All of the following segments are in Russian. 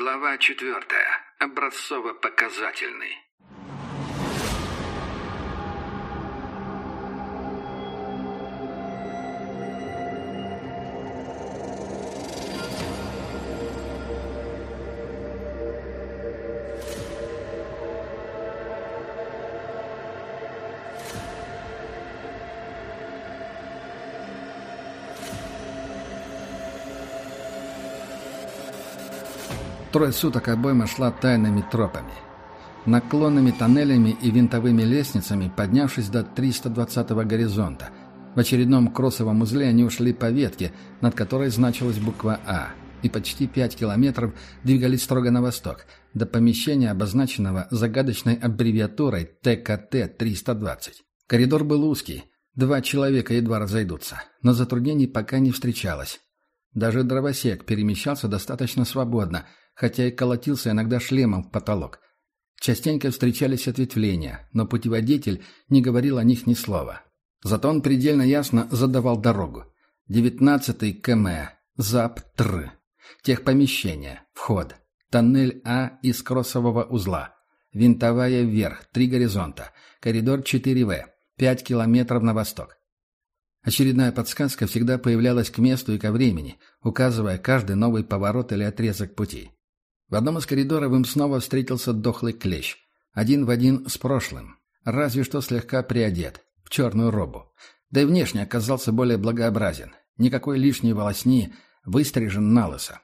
Глава четвертая. Образцово-показательный. Трое суток обойма шла тайными тропами. Наклонными тоннелями и винтовыми лестницами, поднявшись до 320-го горизонта. В очередном кроссовом узле они ушли по ветке, над которой значилась буква «А», и почти пять километров двигались строго на восток, до помещения, обозначенного загадочной аббревиатурой ТКТ-320. Коридор был узкий, два человека едва разойдутся, но затруднений пока не встречалось. Даже дровосек перемещался достаточно свободно – хотя и колотился иногда шлемом в потолок. Частенько встречались ответвления, но путеводитель не говорил о них ни слова. Зато он предельно ясно задавал дорогу. Девятнадцатый КМ, ЗАП-ТР. Техпомещение, вход. Тоннель А из кроссового узла. Винтовая вверх, три горизонта. Коридор 4В, 5 километров на восток. Очередная подсказка всегда появлялась к месту и ко времени, указывая каждый новый поворот или отрезок пути. В одном из коридоров им снова встретился дохлый клещ. Один в один с прошлым. Разве что слегка приодет. В черную робу. Да и внешне оказался более благообразен. Никакой лишней волосни, выстрижен на лысо.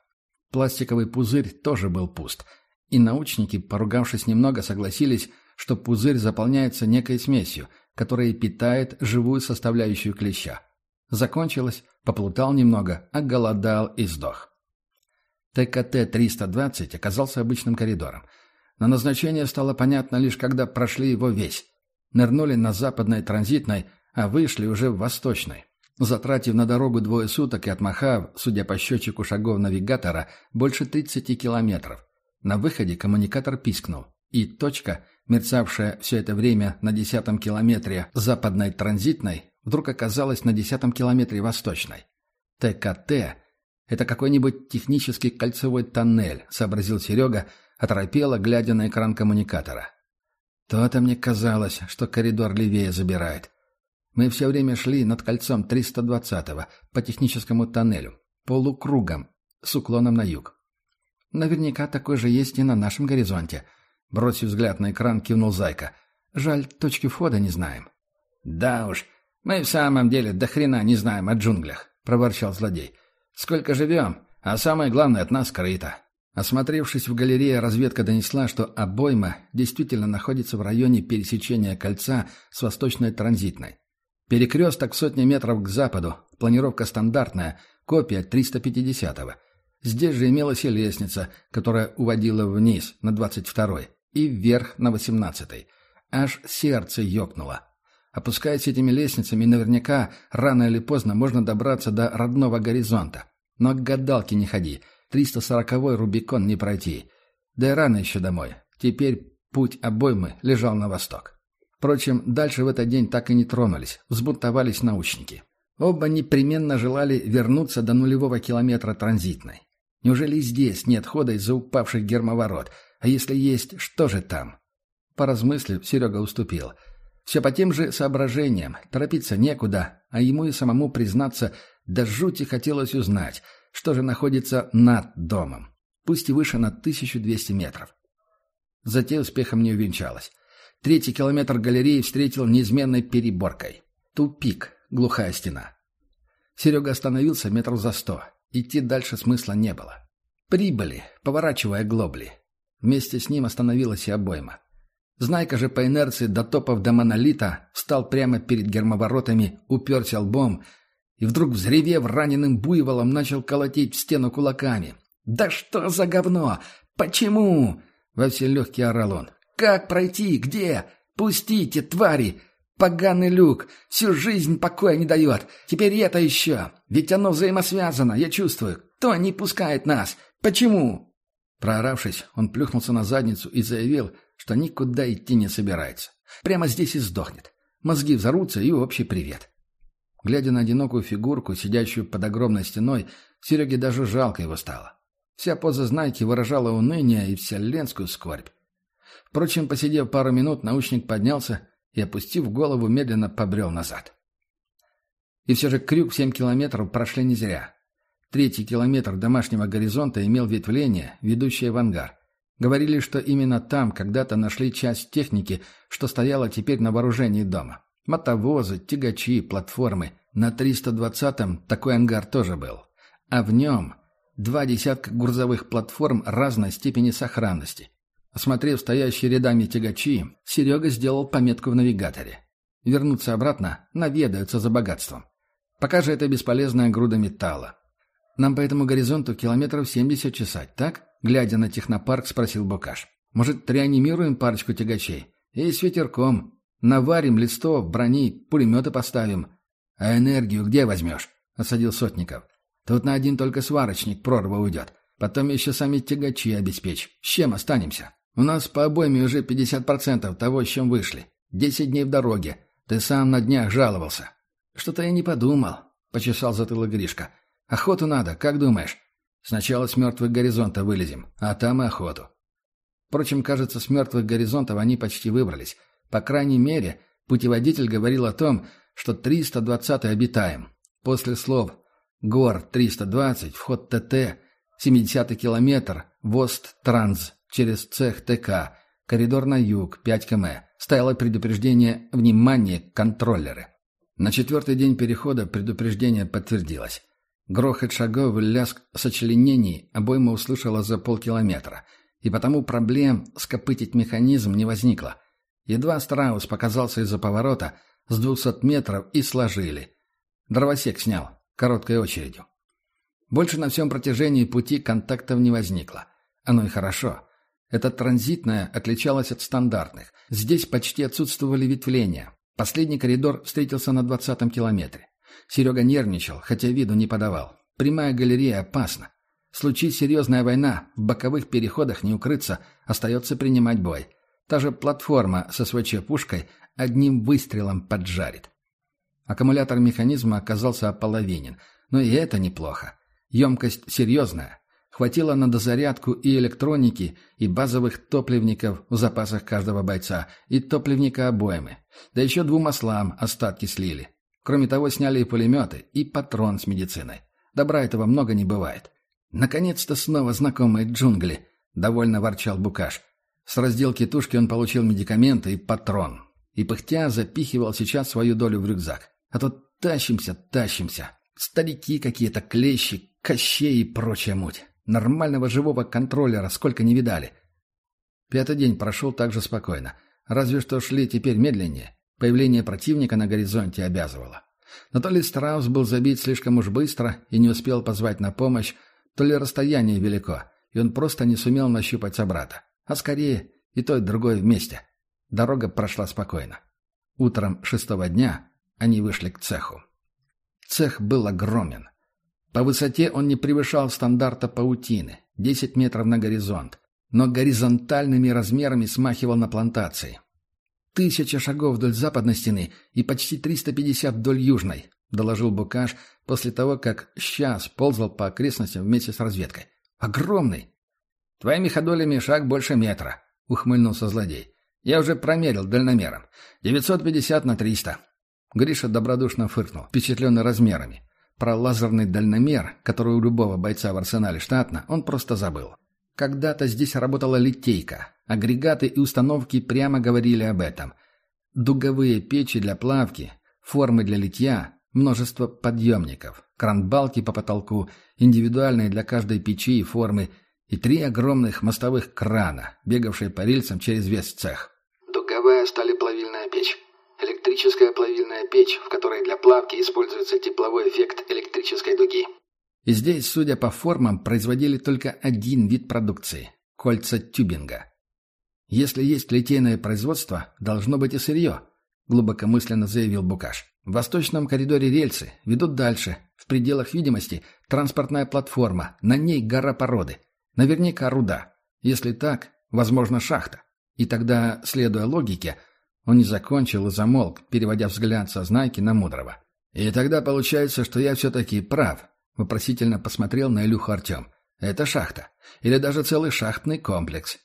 Пластиковый пузырь тоже был пуст. И научники, поругавшись немного, согласились, что пузырь заполняется некой смесью, которая питает живую составляющую клеща. Закончилось, поплутал немного, оголодал и сдох. ТКТ-320 оказался обычным коридором. Но назначение стало понятно лишь когда прошли его весь. Нырнули на западной транзитной, а вышли уже в восточной. Затратив на дорогу двое суток и отмахав, судя по счетчику шагов навигатора, больше 30 километров. На выходе коммуникатор пискнул. И точка, мерцавшая все это время на десятом километре западной транзитной, вдруг оказалась на десятом километре восточной. ТКТ это какой-нибудь технический кольцевой тоннель», — сообразил Серега, оторопело, глядя на экран коммуникатора. «То-то мне казалось, что коридор левее забирает. Мы все время шли над кольцом 320-го по техническому тоннелю, полукругом, с уклоном на юг. Наверняка такой же есть и на нашем горизонте», — бросив взгляд на экран, кивнул Зайка. «Жаль, точки входа не знаем». «Да уж, мы в самом деле до хрена не знаем о джунглях», — проворчал злодей. Сколько живем, а самое главное от нас скрыто. Осмотревшись в галерее, разведка донесла, что обойма действительно находится в районе пересечения кольца с восточной транзитной. Перекресток сотни метров к западу, планировка стандартная, копия 350-го. Здесь же имелась и лестница, которая уводила вниз на 22-й и вверх на 18-й. Аж сердце ёкнуло. Опускаясь этими лестницами, наверняка рано или поздно можно добраться до родного горизонта. Но к гадалке не ходи. 340-й Рубикон не пройти. Да и рано еще домой. Теперь путь обоймы лежал на восток. Впрочем, дальше в этот день так и не тронулись. Взбунтовались научники. Оба непременно желали вернуться до нулевого километра транзитной. Неужели здесь нет хода из-за упавших гермоворот? А если есть, что же там? Поразмыслив, Серега уступил – все по тем же соображениям, торопиться некуда, а ему и самому признаться, до жути хотелось узнать, что же находится над домом, пусть и выше на 1200 метров. Затем успехом не увенчалось. Третий километр галереи встретил неизменной переборкой. Тупик, глухая стена. Серега остановился метров за сто. Идти дальше смысла не было. Прибыли, поворачивая глобли. Вместе с ним остановилась и обойма. Знайка же по инерции, дотопав до монолита, встал прямо перед гермоворотами, уперся лбом и вдруг, взревев раненым буйволом, начал колотить в стену кулаками. «Да что за говно? Почему?» — во все легкие орал он. «Как пройти? Где? Пустите, твари! Поганый люк! Всю жизнь покоя не дает! Теперь это еще! Ведь оно взаимосвязано, я чувствую! Кто не пускает нас? Почему?» Прооравшись, он плюхнулся на задницу и заявил, что никуда идти не собирается. Прямо здесь и сдохнет. Мозги взорвутся и общий привет. Глядя на одинокую фигурку, сидящую под огромной стеной, Сереге даже жалко его стало. Вся поза знайки выражала уныние и вселенскую скорбь. Впрочем, посидев пару минут, научник поднялся и, опустив голову, медленно побрел назад. И все же крюк в семь километров прошли не зря. Третий километр домашнего горизонта имел ветвление, ведущее в ангар. Говорили, что именно там когда-то нашли часть техники, что стояла теперь на вооружении дома. Мотовозы, тягачи, платформы. На 320-м такой ангар тоже был. А в нем два десятка грузовых платформ разной степени сохранности. Осмотрев стоящие рядами тягачи, Серега сделал пометку в навигаторе. Вернуться обратно, наведаются за богатством. Пока же это бесполезная груда металла. Нам по этому горизонту километров 70 чесать, так? Глядя на технопарк, спросил Букаш. Может, реанимируем парочку тягачей? И с ветерком. Наварим листов, брони, пулеметы поставим. А энергию где возьмешь? Осадил Сотников. Тут на один только сварочник прорва уйдет. Потом еще сами тягачи обеспечь. С чем останемся? У нас по обойме уже 50% того, с чем вышли. Десять дней в дороге. Ты сам на днях жаловался. Что-то я не подумал, — почесал затылок Гришка. Охоту надо, как думаешь? Сначала с мертвых горизонта вылезем, а там и охоту. Впрочем, кажется, с мертвых горизонтов они почти выбрались. По крайней мере, путеводитель говорил о том, что 320-й обитаем. После слов «Гор 320», «Вход ТТ», «70-й километр», «Вост Транс», «Через цех ТК», «Коридор на юг», 5 км, стояло предупреждение «Внимание, контроллеры». На четвертый день перехода предупреждение подтвердилось. Грохот шагов лязг сочленений обойма услышала за полкилометра, и потому проблем скопытить механизм не возникло. Едва Страус показался из-за поворота, с двухсот метров и сложили. Дровосек снял, короткой очередью. Больше на всем протяжении пути контактов не возникло. Оно и хорошо. Это транзитное отличалось от стандартных. Здесь почти отсутствовали ветвления. Последний коридор встретился на двадцатом километре. Серега нервничал, хотя виду не подавал. Прямая галерея опасна. Случись серьезная война, в боковых переходах не укрыться, остается принимать бой. Та же платформа со СВЧ-пушкой одним выстрелом поджарит. Аккумулятор механизма оказался ополовинен, но и это неплохо. Емкость серьезная. Хватило на дозарядку и электроники, и базовых топливников в запасах каждого бойца, и топливника обоймы. Да еще двум маслам остатки слили. Кроме того, сняли и пулеметы, и патрон с медициной. Добра этого много не бывает. «Наконец-то снова знакомые джунгли», — довольно ворчал Букаш. С разделки тушки он получил медикаменты и патрон. И пыхтя запихивал сейчас свою долю в рюкзак. А то тащимся, тащимся. Старики какие-то, клещи, кощей и прочая муть. Нормального живого контроллера сколько не видали. Пятый день прошел так же спокойно. Разве что шли теперь медленнее. Появление противника на горизонте обязывало. Но то ли Страус был забит слишком уж быстро и не успел позвать на помощь, то ли расстояние велико, и он просто не сумел нащупать собрата. А скорее и то, и другое вместе. Дорога прошла спокойно. Утром шестого дня они вышли к цеху. Цех был огромен. По высоте он не превышал стандарта паутины – 10 метров на горизонт, но горизонтальными размерами смахивал на плантации. «Тысяча шагов вдоль западной стены и почти 350 вдоль южной», — доложил Букаш после того, как сейчас ползал по окрестностям вместе с разведкой. «Огромный!» «Твоими ходолями шаг больше метра», — ухмыльнулся злодей. «Я уже промерил дальномером. 950 на 300». Гриша добродушно фыркнул, впечатленный размерами. Про лазерный дальномер, который у любого бойца в арсенале штатно, он просто забыл. Когда-то здесь работала литейка. Агрегаты и установки прямо говорили об этом. Дуговые печи для плавки, формы для литья, множество подъемников, кранбалки по потолку, индивидуальные для каждой печи и формы, и три огромных мостовых крана, бегавшие по рельсам через весь цех. Дуговая сталеплавильная печь. Электрическая плавильная печь, в которой для плавки используется тепловой эффект электрической дуги. И здесь, судя по формам, производили только один вид продукции – кольца тюбинга. «Если есть литейное производство, должно быть и сырье», – глубокомысленно заявил Букаш. «В восточном коридоре рельсы ведут дальше. В пределах видимости транспортная платформа, на ней гора породы. Наверняка руда. Если так, возможно, шахта. И тогда, следуя логике, он не закончил и замолк, переводя взгляд со Знайки на Мудрого. «И тогда получается, что я все-таки прав», — вопросительно посмотрел на Илюху Артем. Это шахта. Или даже целый шахтный комплекс.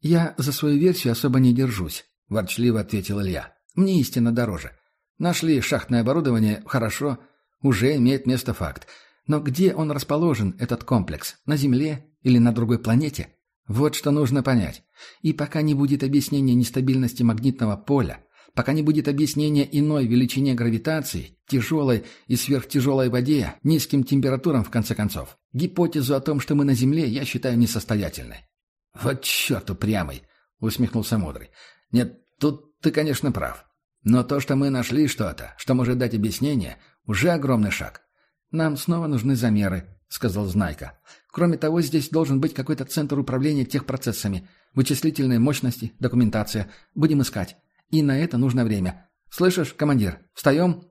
«Я за свою версию особо не держусь», — ворчливо ответил Илья. «Мне истина дороже. Нашли шахтное оборудование, хорошо, уже имеет место факт. Но где он расположен, этот комплекс? На Земле или на другой планете? Вот что нужно понять. И пока не будет объяснения нестабильности магнитного поля, пока не будет объяснения иной величине гравитации, тяжелой и сверхтяжелой воде, низким температурам, в конце концов, гипотезу о том, что мы на Земле, я считаю несостоятельной. «Вот черт упрямый!» — усмехнулся Мудрый. «Нет, тут ты, конечно, прав. Но то, что мы нашли что-то, что может дать объяснение, уже огромный шаг. «Нам снова нужны замеры», — сказал Знайка. «Кроме того, здесь должен быть какой-то центр управления техпроцессами, вычислительные мощности, документация. Будем искать. И на это нужно время. Слышишь, командир, встаем?»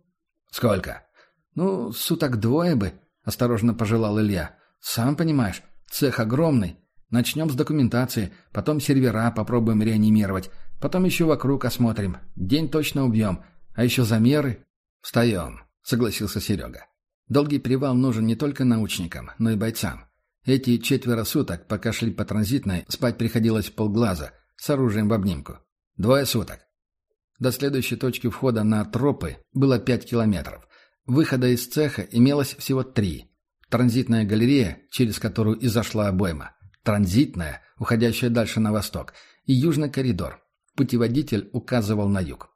«Сколько?» «Ну, суток двое бы», — осторожно пожелал Илья. «Сам понимаешь, цех огромный. Начнем с документации, потом сервера попробуем реанимировать, потом еще вокруг осмотрим. День точно убьем. А еще замеры». «Встаем», — согласился Серега. Долгий привал нужен не только научникам, но и бойцам. Эти четверо суток, пока шли по транзитной, спать приходилось полглаза, с оружием в обнимку. Двое суток. До следующей точки входа на тропы было пять километров. Выхода из цеха имелось всего три. Транзитная галерея, через которую и зашла обойма. Транзитная, уходящая дальше на восток. И южный коридор. Путеводитель указывал на юг.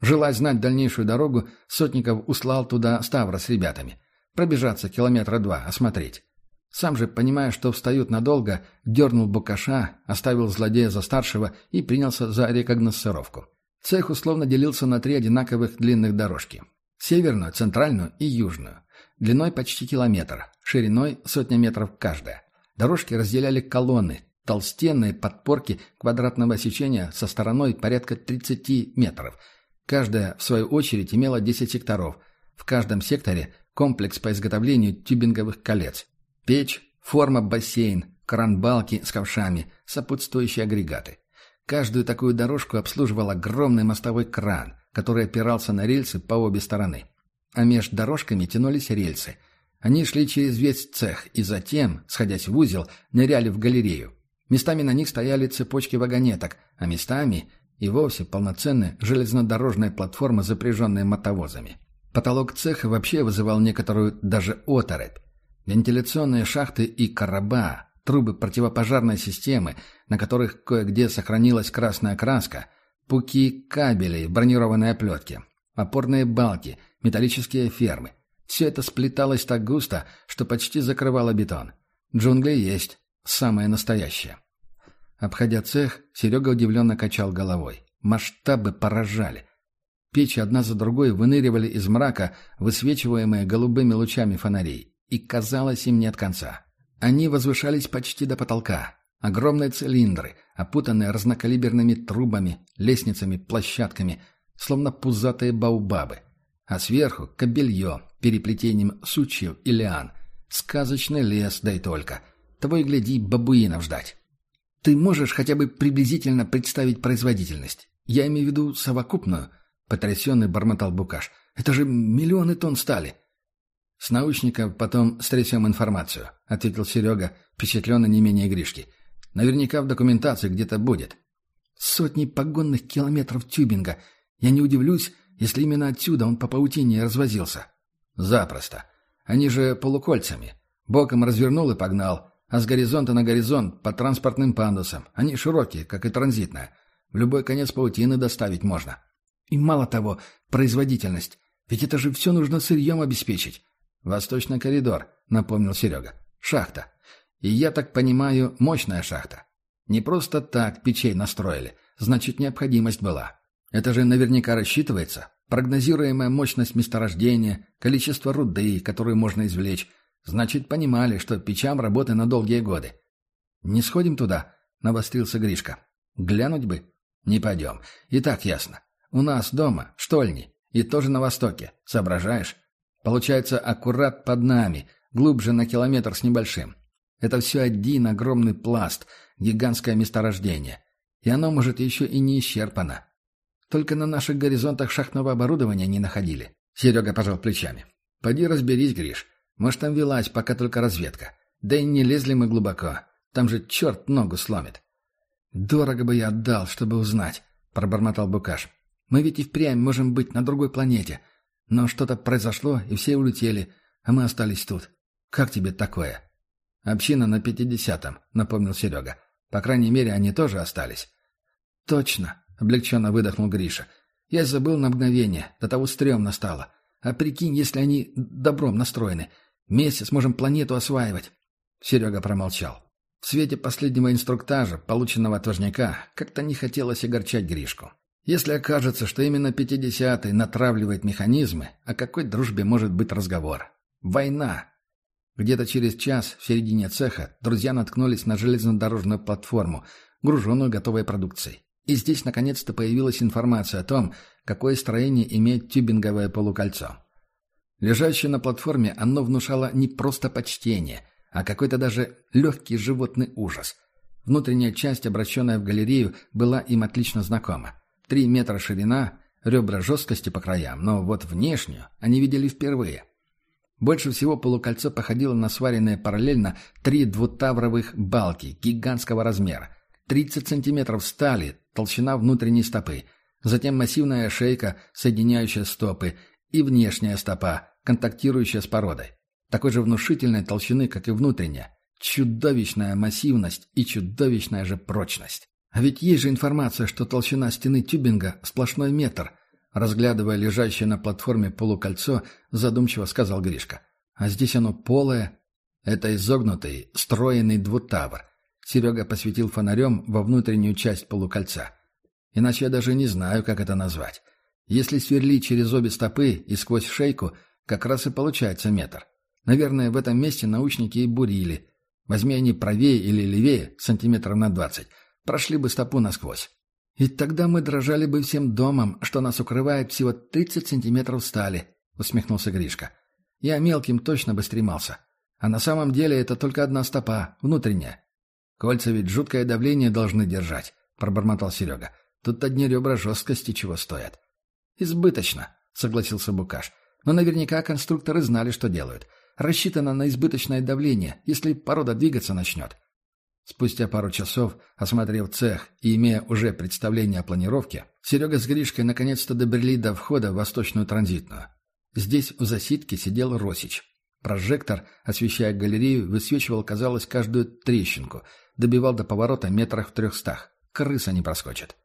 Желая знать дальнейшую дорогу, Сотников услал туда Ставра с ребятами. Пробежаться километра два, осмотреть. Сам же, понимая, что встают надолго, дернул Букаша, оставил злодея за старшего и принялся за рекогносцировку. Цех условно делился на три одинаковых длинных дорожки. Северную, центральную и южную. Длиной почти километр, шириной сотня метров каждая. Дорожки разделяли колонны, толстенные подпорки квадратного сечения со стороной порядка 30 метров – Каждая, в свою очередь, имела 10 секторов. В каждом секторе комплекс по изготовлению тюбинговых колец. Печь, форма бассейн, кран-балки с ковшами, сопутствующие агрегаты. Каждую такую дорожку обслуживал огромный мостовой кран, который опирался на рельсы по обе стороны. А между дорожками тянулись рельсы. Они шли через весь цех и затем, сходясь в узел, ныряли в галерею. Местами на них стояли цепочки вагонеток, а местами и вовсе полноценная железнодорожная платформа, запряженная мотовозами. Потолок цеха вообще вызывал некоторую даже оторопь. Вентиляционные шахты и короба, трубы противопожарной системы, на которых кое-где сохранилась красная краска, пуки кабелей в бронированной оплетке, опорные балки, металлические фермы. Все это сплеталось так густо, что почти закрывало бетон. Джунгли есть, самое настоящее. Обходя цех, Серега удивленно качал головой. Масштабы поражали. Печи одна за другой выныривали из мрака, высвечиваемые голубыми лучами фонарей. И казалось им нет конца. Они возвышались почти до потолка. Огромные цилиндры, опутанные разнокалиберными трубами, лестницами, площадками, словно пузатые баубабы. А сверху — кобелье, переплетением сучьев и лиан. Сказочный лес, да и только. Того и гляди, бабуинов ждать. Ты можешь хотя бы приблизительно представить производительность? Я имею в виду совокупную, потрясенный бормотал Букаш. Это же миллионы тонн стали. С научников потом стрясем информацию, ответил Серега, впечатленный не менее Гришки. Наверняка в документации где-то будет. Сотни погонных километров тюбинга. Я не удивлюсь, если именно отсюда он по паутине развозился. Запросто. Они же полукольцами. Боком развернул и погнал а с горизонта на горизонт по транспортным пандусам. Они широкие, как и транзитная. В любой конец паутины доставить можно. И мало того, производительность. Ведь это же все нужно сырьем обеспечить. Восточный коридор, напомнил Серега. Шахта. И я так понимаю, мощная шахта. Не просто так печей настроили. Значит, необходимость была. Это же наверняка рассчитывается. Прогнозируемая мощность месторождения, количество руды, которую можно извлечь, Значит, понимали, что печам работы на долгие годы. «Не сходим туда?» — навострился Гришка. «Глянуть бы?» «Не пойдем. И так ясно. У нас дома, штольни, и тоже на востоке. Соображаешь? Получается, аккурат под нами, глубже на километр с небольшим. Это все один огромный пласт, гигантское месторождение. И оно, может, еще и не исчерпано. Только на наших горизонтах шахтного оборудования не находили. Серега пожал плечами. «Поди разберись, Гриш. Может, там велась пока только разведка. Да и не лезли мы глубоко. Там же черт ногу сломит. «Дорого бы я отдал, чтобы узнать», — пробормотал Букаш. «Мы ведь и впрямь можем быть на другой планете. Но что-то произошло, и все улетели, а мы остались тут. Как тебе такое?» «Община на пятидесятом», — напомнил Серега. «По крайней мере, они тоже остались». «Точно», — облегченно выдохнул Гриша. «Я забыл на мгновение, до того стрёмно стало. А прикинь, если они добром настроены. Вместе сможем планету осваивать». Серега промолчал. В свете последнего инструктажа, полученного от вожняка, как-то не хотелось огорчать Гришку. Если окажется, что именно пятидесятый натравливает механизмы, о какой дружбе может быть разговор? Война! Где-то через час в середине цеха друзья наткнулись на железнодорожную платформу, груженную готовой продукцией. И здесь наконец-то появилась информация о том, какое строение имеет тюбинговое полукольцо. Лежащее на платформе, оно внушало не просто почтение, а какой-то даже легкий животный ужас. Внутренняя часть, обращенная в галерею, была им отлично знакома. Три метра ширина, ребра жесткости по краям, но вот внешнюю они видели впервые – больше всего полукольцо походило на сваренные параллельно три двутавровых балки гигантского размера. 30 сантиметров стали, толщина внутренней стопы. Затем массивная шейка, соединяющая стопы, и внешняя стопа, контактирующая с породой. Такой же внушительной толщины, как и внутренняя. Чудовищная массивность и чудовищная же прочность. А ведь есть же информация, что толщина стены тюбинга – сплошной метр – Разглядывая лежащее на платформе полукольцо, задумчиво сказал Гришка. «А здесь оно полое. Это изогнутый, стройный двутавр». Серега посветил фонарем во внутреннюю часть полукольца. «Иначе я даже не знаю, как это назвать. Если сверлить через обе стопы и сквозь шейку, как раз и получается метр. Наверное, в этом месте научники и бурили. Возьми они правее или левее, сантиметров на двадцать, прошли бы стопу насквозь. «И тогда мы дрожали бы всем домом, что нас укрывает всего 30 сантиметров стали», — усмехнулся Гришка. «Я мелким точно бы стремался. А на самом деле это только одна стопа, внутренняя. Кольца ведь жуткое давление должны держать», — пробормотал Серега. «Тут одни ребра жесткости чего стоят». «Избыточно», — согласился Букаш. «Но наверняка конструкторы знали, что делают. Рассчитано на избыточное давление, если порода двигаться начнет. Спустя пару часов, осмотрев цех и имея уже представление о планировке, Серега с Гришкой наконец-то добрели до входа в восточную транзитную. Здесь в засидке сидел Росич. Прожектор, освещая галерею, высвечивал, казалось, каждую трещинку, добивал до поворота метрах в трехстах. Крыса не проскочит.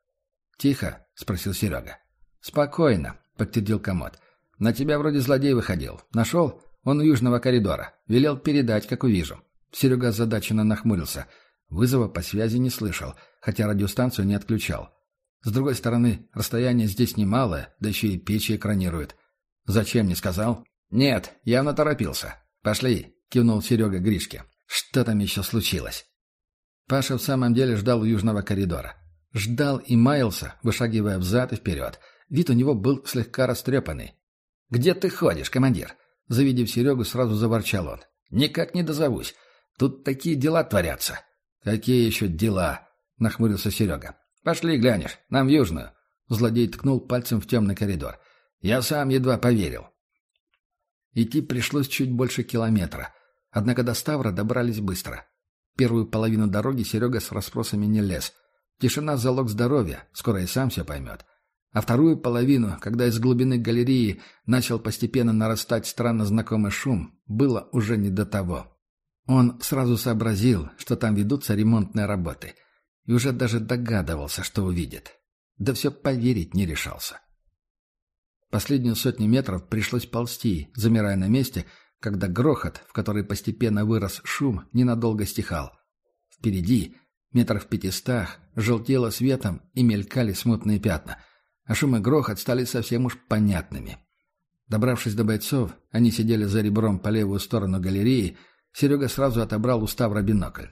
«Тихо?» — спросил Серега. «Спокойно», — подтвердил комод. «На тебя вроде злодей выходил. Нашел? Он у южного коридора. Велел передать, как увижу». Серега озадаченно нахмурился — Вызова по связи не слышал, хотя радиостанцию не отключал. С другой стороны, расстояние здесь немалое, да еще и печи экранируют. «Зачем не сказал?» «Нет, явно торопился. Пошли», — кивнул Серега Гришке. «Что там еще случилось?» Паша в самом деле ждал у южного коридора. Ждал и маялся, вышагивая взад и вперед. Вид у него был слегка растрепанный. «Где ты ходишь, командир?» Завидев Серегу, сразу заворчал он. «Никак не дозовусь. Тут такие дела творятся. «Какие еще дела?» — нахмурился Серега. «Пошли глянешь, нам в Южную». Злодей ткнул пальцем в темный коридор. «Я сам едва поверил». Идти пришлось чуть больше километра. Однако до Ставра добрались быстро. Первую половину дороги Серега с расспросами не лез. Тишина — залог здоровья, скоро и сам все поймет. А вторую половину, когда из глубины галереи начал постепенно нарастать странно знакомый шум, было уже не до того. Он сразу сообразил, что там ведутся ремонтные работы, и уже даже догадывался, что увидит. Да все поверить не решался. Последнюю сотню метров пришлось ползти, замирая на месте, когда грохот, в который постепенно вырос шум, ненадолго стихал. Впереди, метров в пятистах, желтело светом и мелькали смутные пятна, а шум и грохот стали совсем уж понятными. Добравшись до бойцов, они сидели за ребром по левую сторону галереи, Серега сразу отобрал у Ставра бинокль.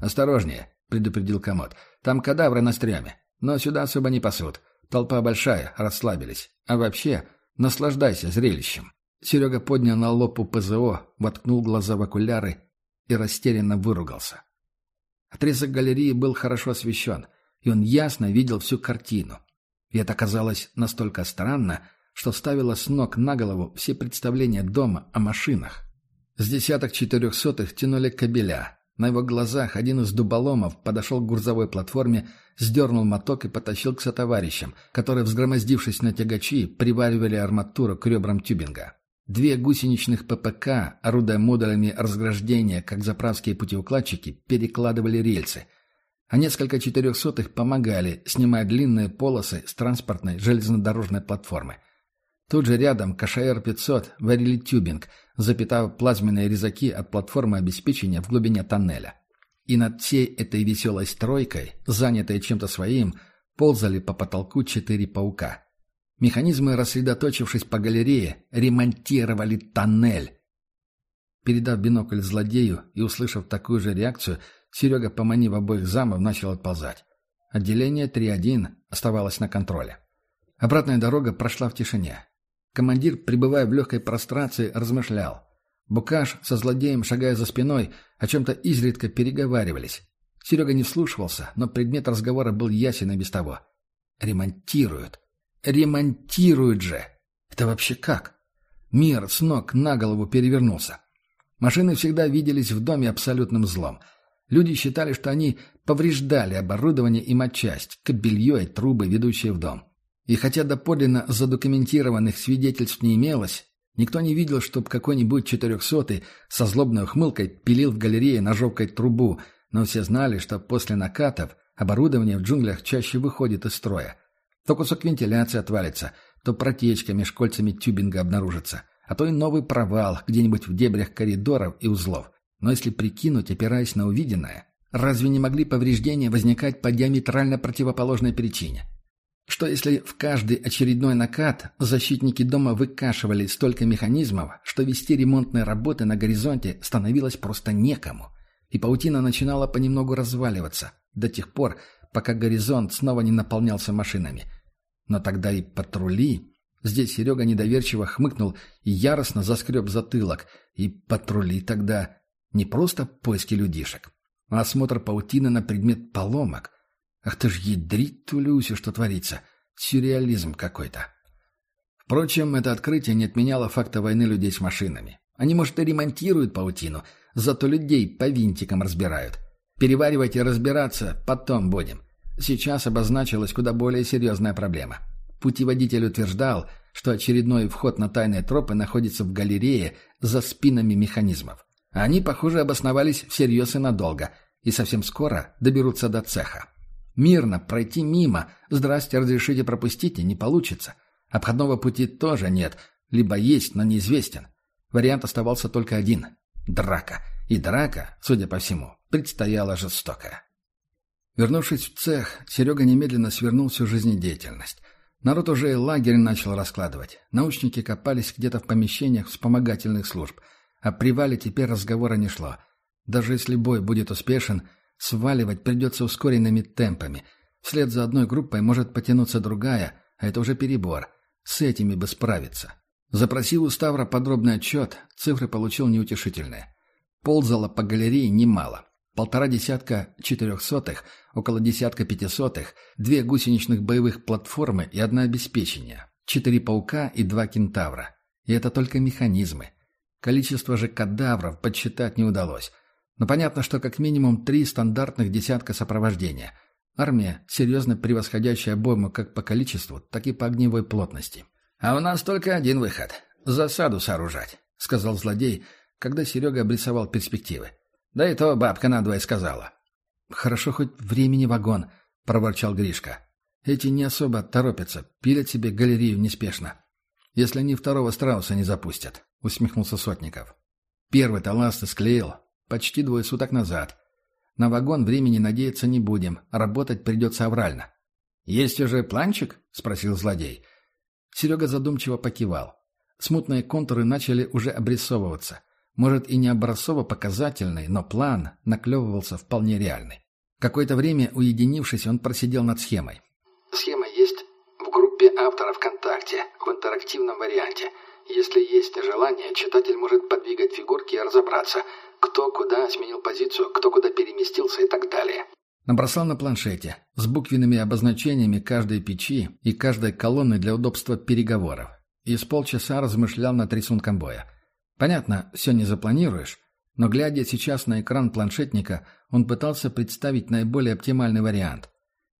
«Осторожнее», — предупредил комод. «Там кадавры на стреме. Но сюда особо не пасут. Толпа большая, расслабились. А вообще, наслаждайся зрелищем». Серега поднял на лопу ПЗО, воткнул глаза в окуляры и растерянно выругался. Отрезок галереи был хорошо освещен, и он ясно видел всю картину. И это казалось настолько странно, что ставило с ног на голову все представления дома о машинах. С десяток четырехсотых тянули кабеля. На его глазах один из дуболомов подошел к грузовой платформе, сдернул моток и потащил к сотоварищам, которые, взгромоздившись на тягачи, приваривали арматуру к ребрам тюбинга. Две гусеничных ППК, орудуя модулями разграждения, как заправские путеукладчики, перекладывали рельсы. А несколько четырехсотых помогали, снимая длинные полосы с транспортной железнодорожной платформы. Тут же рядом КШР-500 варили тюбинг, запитав плазменные резаки от платформы обеспечения в глубине тоннеля. И над всей этой веселой стройкой, занятой чем-то своим, ползали по потолку четыре паука. Механизмы, рассредоточившись по галерее, ремонтировали тоннель. Передав бинокль злодею и услышав такую же реакцию, Серега, поманив обоих замов, начал отползать. Отделение 3-1 оставалось на контроле. Обратная дорога прошла в тишине. Командир, пребывая в легкой прострации, размышлял. Букаш со злодеем, шагая за спиной, о чем-то изредка переговаривались. Серега не вслушивался, но предмет разговора был ясен и без того. «Ремонтируют. Ремонтируют же! Это вообще как? Мир с ног на голову перевернулся. Машины всегда виделись в доме абсолютным злом. Люди считали, что они повреждали оборудование и матчасть, кабелье и трубы, ведущие в дом. И хотя доподлинно задокументированных свидетельств не имелось, никто не видел, чтобы какой-нибудь четырехсотый со злобной ухмылкой пилил в галерее ножовкой трубу, но все знали, что после накатов оборудование в джунглях чаще выходит из строя. То кусок вентиляции отвалится, то протечка меж кольцами тюбинга обнаружится, а то и новый провал где-нибудь в дебрях коридоров и узлов. Но если прикинуть, опираясь на увиденное, разве не могли повреждения возникать по диаметрально противоположной причине? Что если в каждый очередной накат защитники дома выкашивали столько механизмов, что вести ремонтные работы на горизонте становилось просто некому, и паутина начинала понемногу разваливаться, до тех пор, пока горизонт снова не наполнялся машинами. Но тогда и патрули... Здесь Серега недоверчиво хмыкнул и яростно заскреб затылок. И патрули тогда не просто поиски людишек, а осмотр паутины на предмет поломок. Ах ты ж ядрить ту Люсю, что творится. Сюрреализм какой-то. Впрочем, это открытие не отменяло факта войны людей с машинами. Они, может, и ремонтируют паутину, зато людей по винтикам разбирают. Переваривать и разбираться потом будем. Сейчас обозначилась куда более серьезная проблема. Путеводитель утверждал, что очередной вход на тайные тропы находится в галерее за спинами механизмов. Они, похоже, обосновались всерьез и надолго, и совсем скоро доберутся до цеха. Мирно пройти мимо, здрасте, разрешите пропустите, не получится. Обходного пути тоже нет, либо есть, но неизвестен. Вариант оставался только один — драка. И драка, судя по всему, предстояла жестокая. Вернувшись в цех, Серега немедленно свернул всю жизнедеятельность. Народ уже и лагерь начал раскладывать. Научники копались где-то в помещениях вспомогательных служб. О привале теперь разговора не шло. Даже если бой будет успешен, сваливать придется ускоренными темпами. Вслед за одной группой может потянуться другая, а это уже перебор. С этими бы справиться. Запросил у Ставра подробный отчет, цифры получил неутешительные. Ползало по галерее немало. Полтора десятка четырехсотых, около десятка пятисотых, две гусеничных боевых платформы и одно обеспечение, четыре паука и два кентавра. И это только механизмы. Количество же кадавров подсчитать не удалось. Но понятно, что как минимум три стандартных десятка сопровождения. Армия, серьезно превосходящая обойму как по количеству, так и по огневой плотности. «А у нас только один выход — засаду сооружать», — сказал злодей, — когда Серега обрисовал перспективы. «Да и то бабка надвое сказала». «Хорошо хоть времени вагон», — проворчал Гришка. «Эти не особо торопятся, пилят себе галерею неспешно. Если они второго страуса не запустят», — усмехнулся Сотников. «Первый-то ласты склеил. Почти двое суток назад. На вагон времени надеяться не будем, работать придется аврально». «Есть уже планчик?» — спросил злодей. Серега задумчиво покивал. Смутные контуры начали уже обрисовываться. Может и не образцово-показательный, но план наклевывался вполне реальный. Какое-то время, уединившись, он просидел над схемой. Схема есть в группе авторов ВКонтакте, в интерактивном варианте. Если есть желание, читатель может подвигать фигурки и разобраться, кто куда сменил позицию, кто куда переместился и так далее. Набросал на планшете, с буквенными обозначениями каждой печи и каждой колонны для удобства переговоров. И с полчаса размышлял над рисунком боя. Понятно, все не запланируешь, но глядя сейчас на экран планшетника, он пытался представить наиболее оптимальный вариант.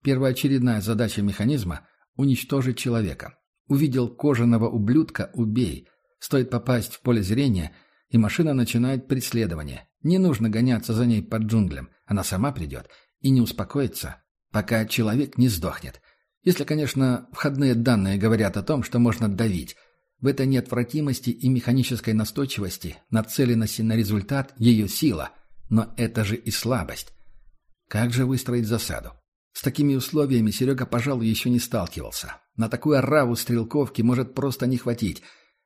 Первоочередная задача механизма – уничтожить человека. Увидел кожаного ублюдка – убей. Стоит попасть в поле зрения, и машина начинает преследование. Не нужно гоняться за ней под джунглям, она сама придет и не успокоится, пока человек не сдохнет. Если, конечно, входные данные говорят о том, что можно давить. В этой неотвратимости и механической настойчивости, нацеленности на результат – ее сила. Но это же и слабость. Как же выстроить засаду? С такими условиями Серега, пожалуй, еще не сталкивался. На такую ораву стрелковки может просто не хватить.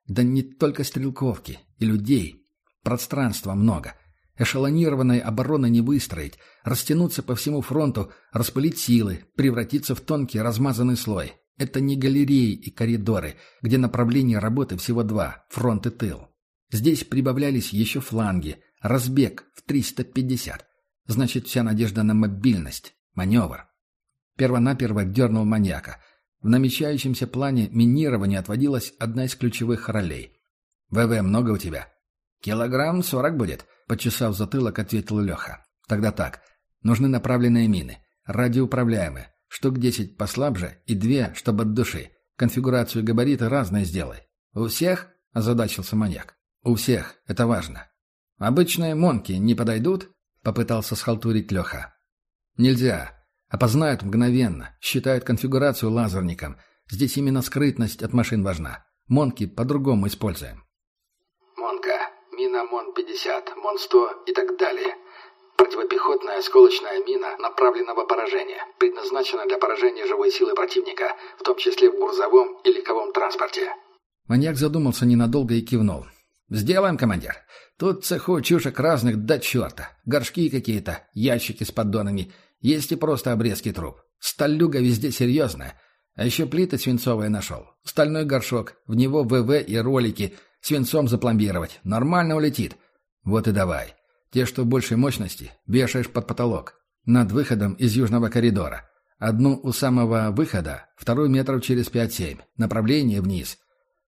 Да не только стрелковки, и людей. Пространства много. Эшелонированной обороны не выстроить, растянуться по всему фронту, распылить силы, превратиться в тонкий размазанный слой. Это не галереи и коридоры, где направление работы всего два – фронт и тыл. Здесь прибавлялись еще фланги, разбег в 350. Значит, вся надежда на мобильность, маневр. Первонаперво дернул маньяка. В намечающемся плане минирования отводилась одна из ключевых ролей. «ВВ много у тебя?» «Килограмм сорок будет», — почесав затылок, ответил Леха. «Тогда так. Нужны направленные мины. Радиоуправляемые. Штук десять послабже и две, чтобы от души. Конфигурацию и габариты разные сделай». «У всех?» — озадачился маньяк. «У всех. Это важно». «Обычные монки не подойдут?» — попытался схалтурить Леха. «Нельзя. Опознают мгновенно. Считают конфигурацию лазерником. Здесь именно скрытность от машин важна. Монки по-другому используем». Мина МОН-50, МОН-100 и так далее. Противопехотная осколочная мина направленного поражения, предназначена для поражения живой силы противника, в том числе в грузовом и легковом транспорте. Маньяк задумался ненадолго и кивнул. «Сделаем, командир. Тут цеху чушек разных до черта. Горшки какие-то, ящики с поддонами. Есть и просто обрезки труб. Сталюга везде серьезная. А еще плиты свинцовые нашел. Стальной горшок, в него ВВ и ролики – Свинцом запломбировать. Нормально улетит. Вот и давай. Те, что большей мощности, вешаешь под потолок. Над выходом из южного коридора. Одну у самого выхода, вторую метров через 5-7. Направление вниз.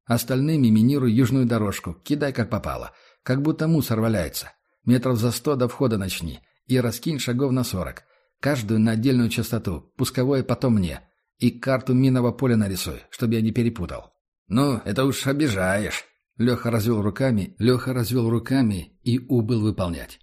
Остальными минируй южную дорожку. Кидай как попало. Как будто мусор валяется. Метров за сто до входа начни. И раскинь шагов на сорок. Каждую на отдельную частоту. Пусковое потом мне. И карту минного поля нарисуй, чтобы я не перепутал. «Ну, это уж обижаешь», Леха развел руками, Леха развел руками и убыл выполнять.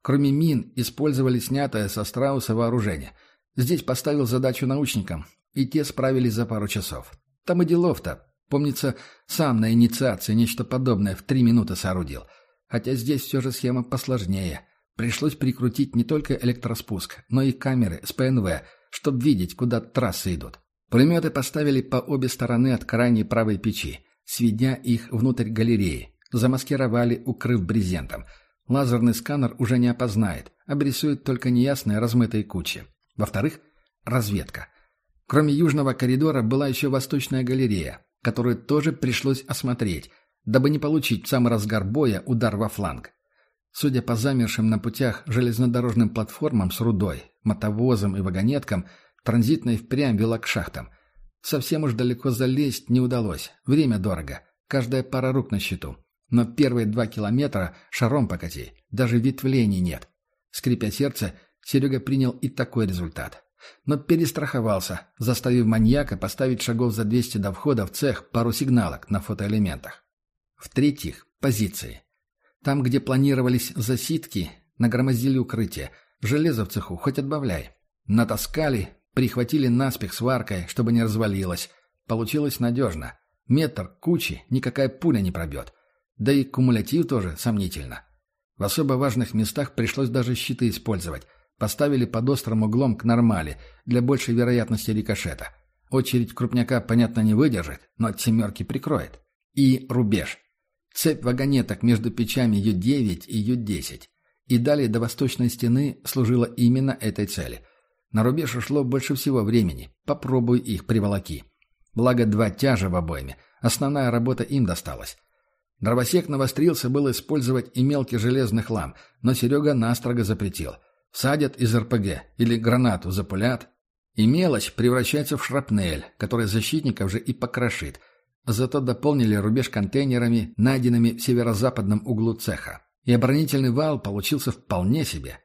Кроме мин, использовали снятое со страуса вооружение. Здесь поставил задачу научникам, и те справились за пару часов. Там и делов-то. Помнится, сам на инициации нечто подобное в три минуты соорудил. Хотя здесь все же схема посложнее. Пришлось прикрутить не только электроспуск, но и камеры с ПНВ, чтобы видеть, куда трассы идут. Пулеметы поставили по обе стороны от крайней правой печи сведя их внутрь галереи. Замаскировали, укрыв брезентом. Лазерный сканер уже не опознает, обрисует только неясные размытые кучи. Во-вторых, разведка. Кроме южного коридора была еще восточная галерея, которую тоже пришлось осмотреть, дабы не получить в самый разгар боя удар во фланг. Судя по замершим на путях железнодорожным платформам с рудой, мотовозом и вагонеткам, транзитная впрямь вела к шахтам – Совсем уж далеко залезть не удалось. Время дорого. Каждая пара рук на счету. Но первые два километра шаром покати. Даже ветвлений нет. Скрипя сердце, Серега принял и такой результат. Но перестраховался, заставив маньяка поставить шагов за 200 до входа в цех пару сигналок на фотоэлементах. В-третьих, позиции. Там, где планировались засидки, нагромоздили укрытие. Железо в цеху хоть отбавляй. Натаскали, Прихватили наспех сваркой, чтобы не развалилось. Получилось надежно. Метр кучи никакая пуля не пробьет. Да и кумулятив тоже сомнительно. В особо важных местах пришлось даже щиты использовать. Поставили под острым углом к нормали, для большей вероятности рикошета. Очередь крупняка, понятно, не выдержит, но от семерки прикроет. И рубеж. Цепь вагонеток между печами Ю-9 и Ю-10. И далее до восточной стены служила именно этой цели – на рубеж ушло больше всего времени. Попробуй их приволоки. Благо два тяжа в обойме. Основная работа им досталась. Дровосек навострился было использовать и мелкий железный хлам, но Серега настрого запретил. Садят из РПГ или гранату запулят, и мелочь превращается в шрапнель, которая защитников же и покрошит. зато дополнили рубеж контейнерами, найденными в северо-западном углу цеха. И оборонительный вал получился вполне себе.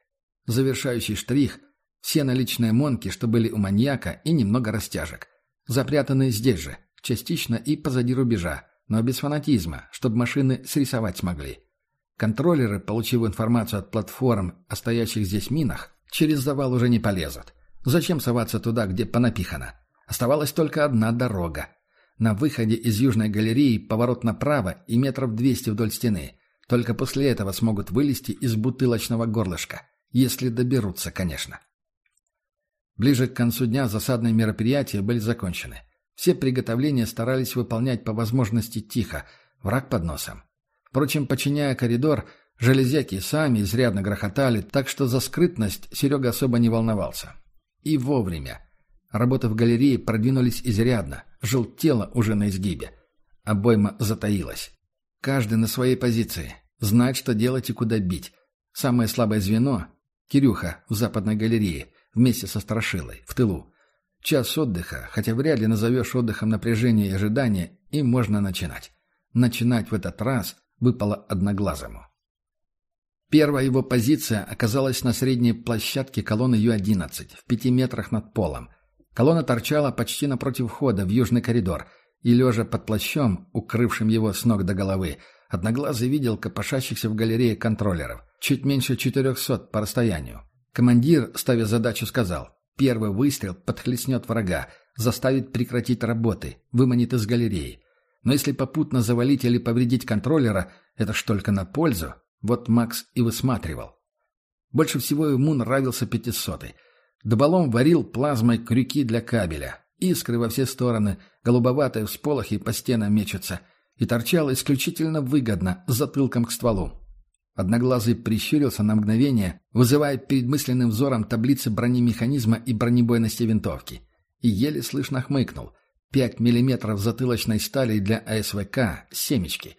Завершающий штрих – все наличные монки, что были у маньяка, и немного растяжек. Запрятанные здесь же, частично и позади рубежа, но без фанатизма, чтобы машины срисовать смогли. Контроллеры, получив информацию от платформ о стоящих здесь минах, через завал уже не полезут. Зачем соваться туда, где понапихано? Оставалась только одна дорога. На выходе из южной галереи поворот направо и метров двести вдоль стены. Только после этого смогут вылезти из бутылочного горлышка. Если доберутся, конечно. Ближе к концу дня засадные мероприятия были закончены. Все приготовления старались выполнять по возможности тихо, враг под носом. Впрочем, подчиняя коридор, железяки сами изрядно грохотали, так что за скрытность Серега особо не волновался. И вовремя. Работы в галерее продвинулись изрядно, желтело уже на изгибе. Обойма затаилась. Каждый на своей позиции. Знать, что делать и куда бить. Самое слабое звено — Кирюха в западной галерее, вместе со Страшилой, в тылу. Час отдыха, хотя вряд ли назовешь отдыхом напряжение и ожидание, и можно начинать. Начинать в этот раз выпало одноглазому. Первая его позиция оказалась на средней площадке колонны Ю-11, в пяти метрах над полом. Колонна торчала почти напротив входа в южный коридор, и, лежа под плащом, укрывшим его с ног до головы, Одноглазый видел копошащихся в галерее контроллеров, чуть меньше четырехсот по расстоянию. Командир, ставя задачу, сказал, первый выстрел подхлестнет врага, заставит прекратить работы, выманит из галереи. Но если попутно завалить или повредить контроллера, это ж только на пользу. Вот Макс и высматривал. Больше всего ему нравился пятисотый. Дуболом варил плазмой крюки для кабеля. Искры во все стороны, голубоватые всполохи по стенам мечутся. И торчал исключительно выгодно, затылком к стволу. Одноглазый прищурился на мгновение, вызывая перед мысленным взором таблицы бронемеханизма и бронебойности винтовки. И еле слышно хмыкнул. Пять миллиметров затылочной стали для АСВК — семечки.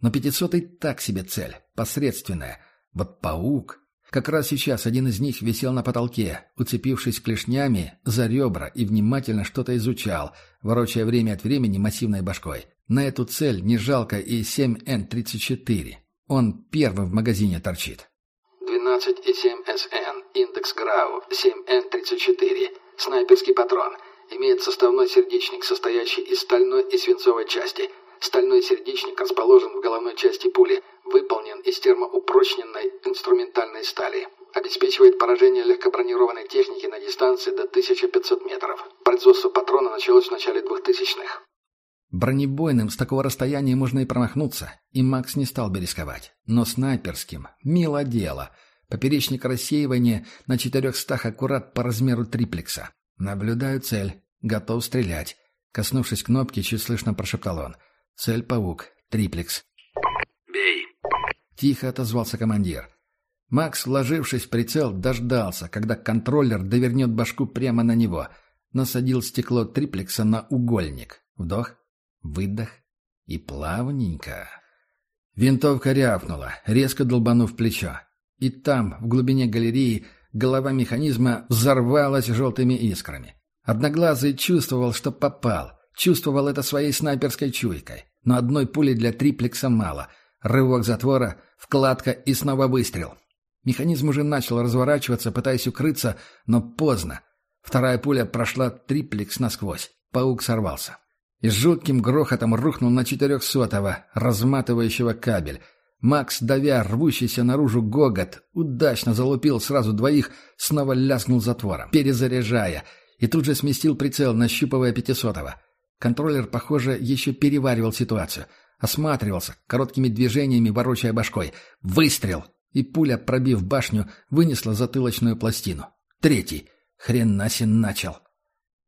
Но пятисотый так себе цель, посредственная. Вот паук... Как раз сейчас один из них висел на потолке, уцепившись клешнями за ребра и внимательно что-то изучал, ворочая время от времени массивной башкой. На эту цель не жалко и 7Н-34. Он первым в магазине торчит. 12,7 СН, индекс ГРАУ, 7Н-34, снайперский патрон. Имеет составной сердечник, состоящий из стальной и свинцовой части. Стальной сердечник расположен в головной части пули, выполнен из термоупрочненной инструментальной стали. Обеспечивает поражение легкобронированной техники на дистанции до 1500 метров. Производство патрона началось в начале 2000-х. Бронебойным с такого расстояния можно и промахнуться, и Макс не стал бы рисковать. Но снайперским — мило дело. Поперечник рассеивания на четырехстах аккурат по размеру триплекса. Наблюдаю цель. Готов стрелять. Коснувшись кнопки, чуть слышно прошептал он. Цель — паук. Триплекс. «Бей!» Тихо отозвался командир. Макс, вложившись в прицел, дождался, когда контроллер довернет башку прямо на него. Насадил стекло триплекса на угольник. Вдох, Выдох. И плавненько. Винтовка рявкнула, резко долбанув плечо. И там, в глубине галереи, голова механизма взорвалась желтыми искрами. Одноглазый чувствовал, что попал. Чувствовал это своей снайперской чуйкой. Но одной пули для триплекса мало. Рывок затвора, вкладка и снова выстрел. Механизм уже начал разворачиваться, пытаясь укрыться, но поздно. Вторая пуля прошла триплекс насквозь. Паук сорвался и с жутким грохотом рухнул на четырехсотого, разматывающего кабель. Макс, давя рвущийся наружу гогот, удачно залупил сразу двоих, снова ляснул затвором, перезаряжая, и тут же сместил прицел, нащупывая пятисотого. Контроллер, похоже, еще переваривал ситуацию. Осматривался, короткими движениями ворочая башкой. Выстрел! И пуля, пробив башню, вынесла затылочную пластину. Третий. Хренасин начал.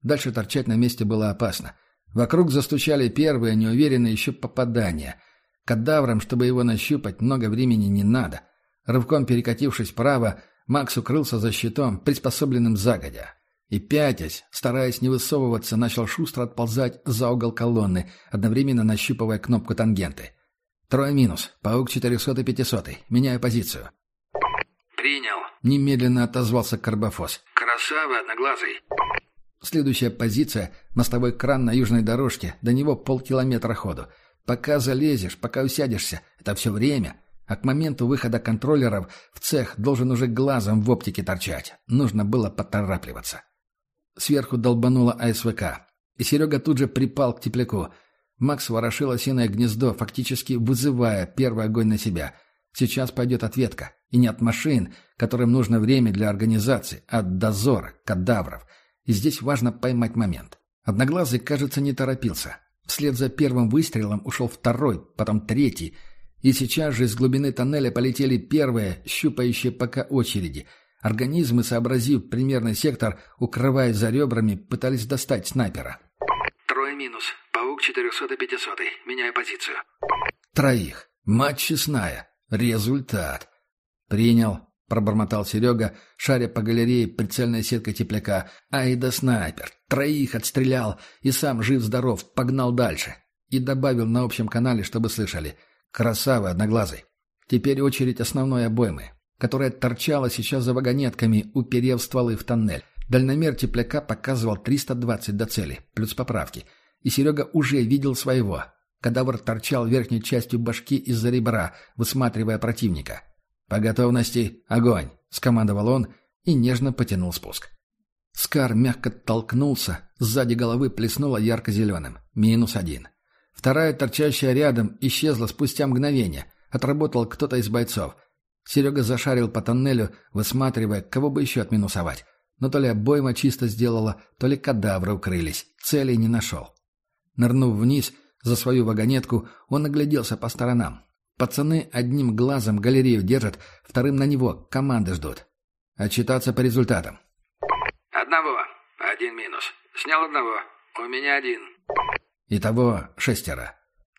Дальше торчать на месте было опасно. Вокруг застучали первые, неуверенные еще попадания. Кадаврам, чтобы его нащупать, много времени не надо. Рывком перекатившись вправо, Макс укрылся за щитом, приспособленным загодя. И пятясь, стараясь не высовываться, начал шустро отползать за угол колонны, одновременно нащупывая кнопку тангенты. Трое минус. Паук 400 и 500. Меняю позицию. «Принял». Немедленно отозвался Карбофос. «Красава, одноглазый». Следующая позиция — мостовой кран на южной дорожке, до него полкилометра ходу. Пока залезешь, пока усядешься — это все время. А к моменту выхода контроллеров в цех должен уже глазом в оптике торчать. Нужно было поторапливаться. Сверху долбануло АСВК. И Серега тут же припал к тепляку. Макс ворошил осиное гнездо, фактически вызывая первый огонь на себя. Сейчас пойдет ответка. И не от машин, которым нужно время для организации, а от дозора, кадавров — и здесь важно поймать момент. Одноглазый, кажется, не торопился. Вслед за первым выстрелом ушел второй, потом третий. И сейчас же из глубины тоннеля полетели первые, щупающие пока очереди. Организмы, сообразив примерный сектор, укрываясь за ребрами, пытались достать снайпера. «Трое минус. Паук 400 и 500. Меняю позицию». «Троих. Мать честная. Результат». «Принял пробормотал Серега, шаря по галерее прицельной сеткой тепляка. «Ай да снайпер! Троих отстрелял! И сам жив-здоров, погнал дальше!» И добавил на общем канале, чтобы слышали. «Красава, одноглазый!» Теперь очередь основной обоймы, которая торчала сейчас за вагонетками, уперев стволы в тоннель. Дальномер тепляка показывал 320 до цели, плюс поправки. И Серега уже видел своего. Кадавр торчал верхней частью башки из-за ребра, высматривая противника. «По готовности огонь!» — скомандовал он и нежно потянул спуск. Скар мягко толкнулся, сзади головы плеснуло ярко-зеленым. Минус один. Вторая, торчащая рядом, исчезла спустя мгновение. Отработал кто-то из бойцов. Серега зашарил по тоннелю, высматривая, кого бы еще отминусовать. Но то ли обойма чисто сделала, то ли кадавры укрылись. Цели не нашел. Нырнув вниз, за свою вагонетку, он огляделся по сторонам. Пацаны одним глазом галерею держат, вторым на него команды ждут. Отчитаться по результатам. Одного. Один минус. Снял одного. У меня один. Итого шестеро.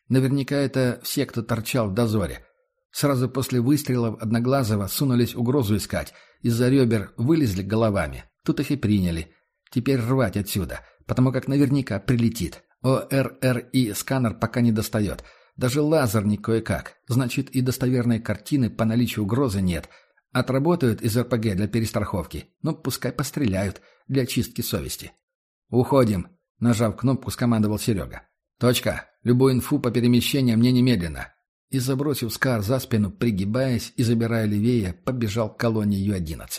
Наверняка это все, кто торчал в дозоре. Сразу после выстрелов Одноглазого сунулись угрозу искать. Из-за ребер вылезли головами. Тут их и приняли. Теперь рвать отсюда, потому как наверняка прилетит. ОРРИ сканер пока не достает — даже лазер не кое-как. Значит, и достоверной картины по наличию угрозы нет. Отработают из РПГ для перестраховки. Ну, пускай постреляют для чистки совести. «Уходим», — нажав кнопку, скомандовал Серега. «Точка. Любую инфу по перемещениям мне немедленно». И, забросив Скар за спину, пригибаясь и забирая левее, побежал к колонии Ю-11.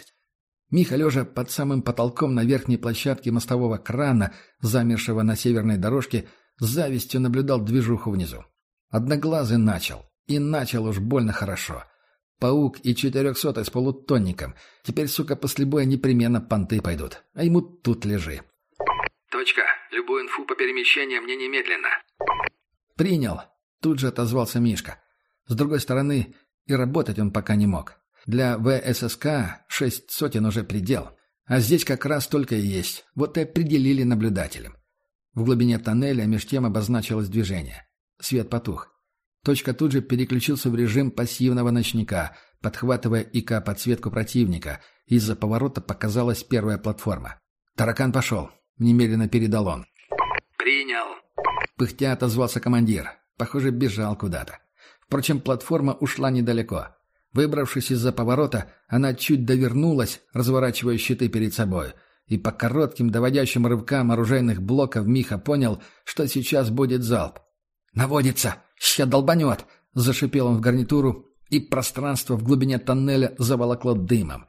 Миха, лежа под самым потолком на верхней площадке мостового крана, замершего на северной дорожке, с завистью наблюдал движуху внизу. Одноглазый начал. И начал уж больно хорошо. Паук и четырехсотый с полутонником. Теперь, сука, после боя непременно понты пойдут. А ему тут лежи. «Точка. Любую инфу по перемещениям мне немедленно». «Принял», — тут же отозвался Мишка. С другой стороны, и работать он пока не мог. Для ВССК шесть сотен уже предел. А здесь как раз только и есть. Вот и определили наблюдателем. В глубине тоннеля меж тем обозначилось движение. Свет потух. Точка тут же переключился в режим пассивного ночника, подхватывая ИК-подсветку противника. Из-за поворота показалась первая платформа. «Таракан пошел», — немедленно передал он. «Принял». Пыхтя отозвался командир. Похоже, бежал куда-то. Впрочем, платформа ушла недалеко. Выбравшись из-за поворота, она чуть довернулась, разворачивая щиты перед собой. И по коротким доводящим рывкам оружейных блоков Миха понял, что сейчас будет залп. «Наводится! Ща долбанет!» — зашипел он в гарнитуру, и пространство в глубине тоннеля заволокло дымом.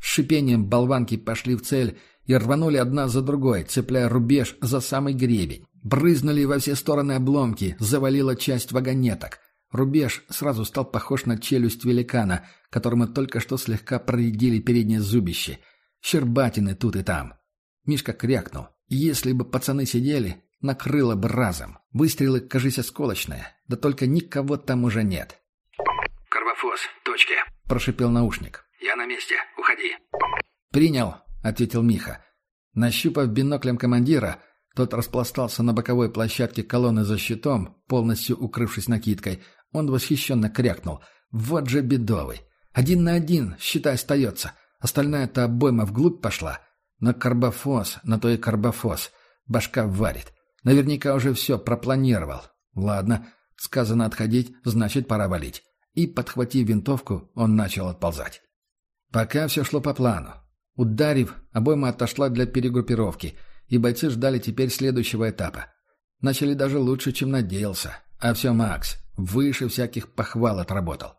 С шипением болванки пошли в цель и рванули одна за другой, цепляя рубеж за самый гребень. Брызнули во все стороны обломки, завалила часть вагонеток. Рубеж сразу стал похож на челюсть великана, которому только что слегка проредили переднее зубище. Щербатины тут и там. Мишка крякнул. Если бы пацаны сидели, накрыло бы разом. Выстрелы, кажись, осколочные. Да только никого там уже нет. «Карбофос, точки», — прошипел наушник. «Я на месте. Уходи». «Принял», — ответил Миха. Нащупав биноклем командира, тот распластался на боковой площадке колонны за щитом, полностью укрывшись накидкой. Он восхищенно крякнул. «Вот же бедовый! Один на один, считай, остается. Остальная-то обойма вглубь пошла. На карбофос, на то и карбофос. Башка варит. Наверняка уже все пропланировал. Ладно, сказано отходить, значит, пора валить. И, подхватив винтовку, он начал отползать. Пока все шло по плану. Ударив, обойма отошла для перегруппировки, и бойцы ждали теперь следующего этапа. Начали даже лучше, чем надеялся. А все Макс, выше всяких похвал отработал.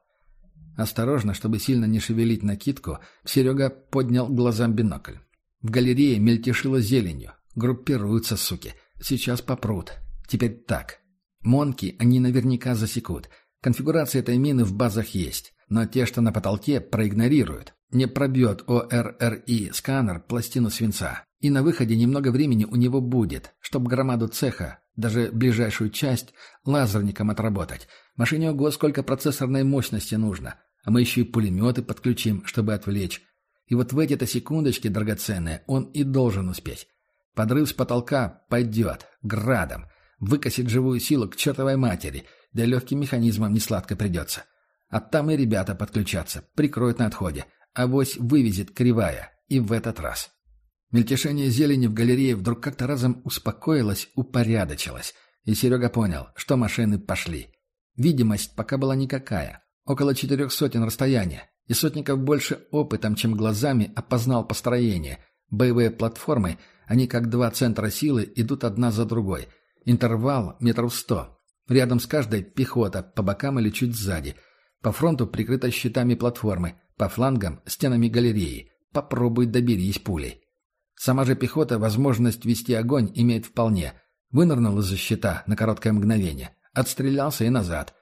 Осторожно, чтобы сильно не шевелить накидку, Серега поднял глазам бинокль. В галерее мельтешило зеленью. Группируются, суки. Сейчас попрут. Теперь так. Монки они наверняка засекут. Конфигурация этой мины в базах есть. Но те, что на потолке, проигнорируют. Не пробьет ОРРИ сканер пластину свинца. И на выходе немного времени у него будет, чтобы громаду цеха, даже ближайшую часть, лазерником отработать. Машине ого сколько процессорной мощности нужно. А мы еще и пулеметы подключим, чтобы отвлечь. И вот в эти-то секундочки драгоценные он и должен успеть. Подрыв с потолка пойдет, градом. Выкосит живую силу к чертовой матери, да легким механизмом несладко придется. А там и ребята подключатся, прикроют на отходе. Авось вывезет кривая. И в этот раз. Мельтешение зелени в галерее вдруг как-то разом успокоилось, упорядочилось. И Серега понял, что машины пошли. Видимость пока была никакая. Около четырех сотен расстояния. И Сотников больше опытом, чем глазами, опознал построение. Боевые платформы, они как два центра силы, идут одна за другой. Интервал метров сто. Рядом с каждой пехота, по бокам или чуть сзади. По фронту прикрыта щитами платформы, по флангам – стенами галереи. Попробуй доберись пулей. Сама же пехота возможность вести огонь имеет вполне. Вынырнул из-за щита на короткое мгновение. Отстрелялся и назад.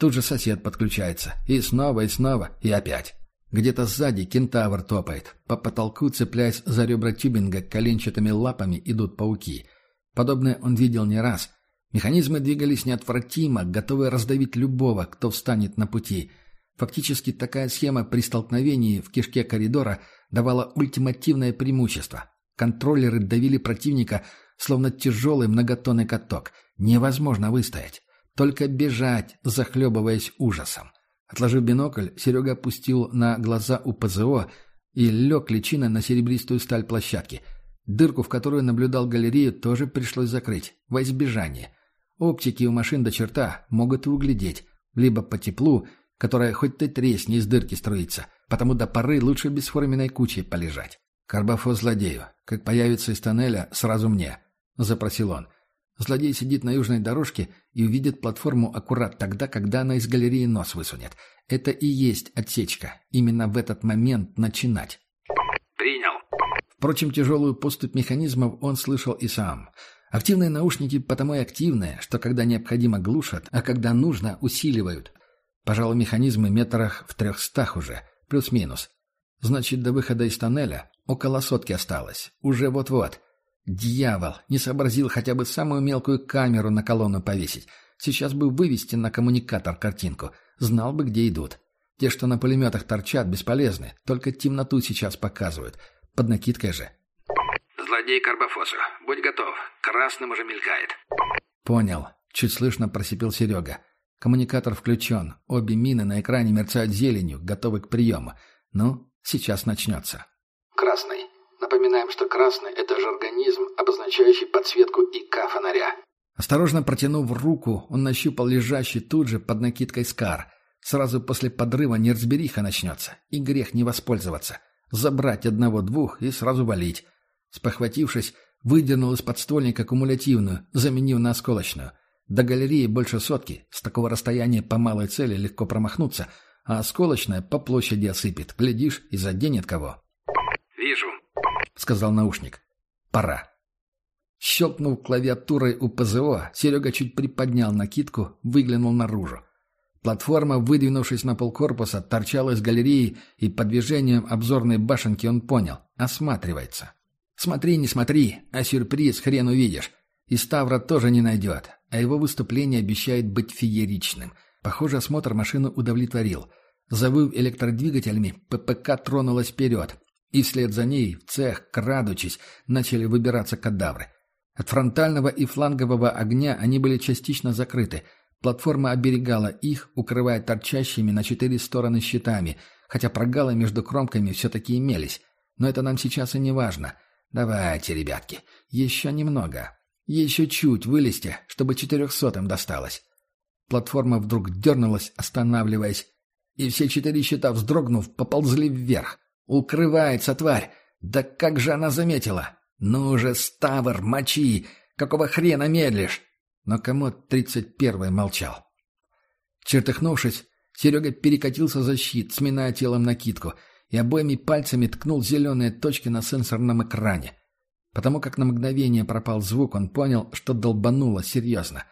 Тут же сосед подключается. И снова, и снова, и опять. Где-то сзади кентавр топает. По потолку, цепляясь за ребра тюбинга, коленчатыми лапами идут пауки. Подобное он видел не раз. Механизмы двигались неотвратимо, готовые раздавить любого, кто встанет на пути. Фактически такая схема при столкновении в кишке коридора давала ультимативное преимущество. Контроллеры давили противника, словно тяжелый многотонный каток. Невозможно выстоять. Только бежать, захлебываясь ужасом. Отложив бинокль, Серега опустил на глаза у ПЗО и лег личиной на серебристую сталь площадки. Дырку, в которую наблюдал галерею, тоже пришлось закрыть, во избежание. Оптики у машин до черта могут и углядеть, либо по теплу, которое хоть ты тресни из дырки струится, потому до поры лучше бесформенной кучей полежать. «Карбофо злодею. Как появится из тоннеля, сразу мне», — запросил он. Злодей сидит на южной дорожке и увидит платформу аккурат тогда, когда она из галереи нос высунет. Это и есть отсечка. Именно в этот момент начинать. «Принял». Впрочем, тяжелую поступь механизмов он слышал и сам. Активные наушники потому и активные, что когда необходимо глушат, а когда нужно усиливают. Пожалуй, механизмы метрах в трехстах уже, плюс-минус. Значит, до выхода из тоннеля около сотки осталось. Уже вот-вот. Дьявол! Не сообразил хотя бы самую мелкую камеру на колонну повесить. Сейчас бы вывести на коммуникатор картинку. Знал бы, где идут. Те, что на пулеметах торчат, бесполезны. Только темноту сейчас показывают. Под накидкой же. «Злодей Карбофосу, будь готов. Красным уже мелькает». «Понял». Чуть слышно просипел Серега. Коммуникатор включен. Обе мины на экране мерцают зеленью, готовы к приему. Ну, сейчас начнется. Красный. Напоминаем, что красный – это жаргонизм, обозначающий подсветку ИК фонаря. Осторожно протянув руку, он нащупал лежащий тут же под накидкой скар. Сразу после подрыва неразбериха начнется, и грех не воспользоваться. Забрать одного-двух и сразу валить. Спохватившись, выдернул из подствольника кумулятивную, заменив на осколочную. До галереи больше сотки, с такого расстояния по малой цели легко промахнуться, а осколочная по площади осыпет, глядишь, и заденет кого. Сказал наушник. «Пора». Щелкнув клавиатурой у ПЗО, Серега чуть приподнял накидку, выглянул наружу. Платформа, выдвинувшись на полкорпуса, торчала из галереи, и по движением обзорной башенки он понял — осматривается. «Смотри, не смотри, а сюрприз хрен увидишь. И Ставра тоже не найдет, а его выступление обещает быть фееричным. Похоже, осмотр машину удовлетворил. Завыв электродвигателями, ППК тронулась вперед, и вслед за ней, в цех, крадучись, начали выбираться кадавры. От фронтального и флангового огня они были частично закрыты. Платформа оберегала их, укрывая торчащими на четыре стороны щитами, хотя прогалы между кромками все-таки имелись. Но это нам сейчас и не важно. Давайте, ребятки, еще немного. Еще чуть вылезьте, чтобы четырехсотым досталось. Платформа вдруг дернулась, останавливаясь, и все четыре щита, вздрогнув, поползли вверх. «Укрывается, тварь! Да как же она заметила!» «Ну же, Ставр, мочи! Какого хрена медлишь?» Но комод тридцать первый молчал. Чертыхнувшись, Серега перекатился за щит, сминая телом накидку, и обоими пальцами ткнул зеленые точки на сенсорном экране. Потому как на мгновение пропал звук, он понял, что долбануло серьезно.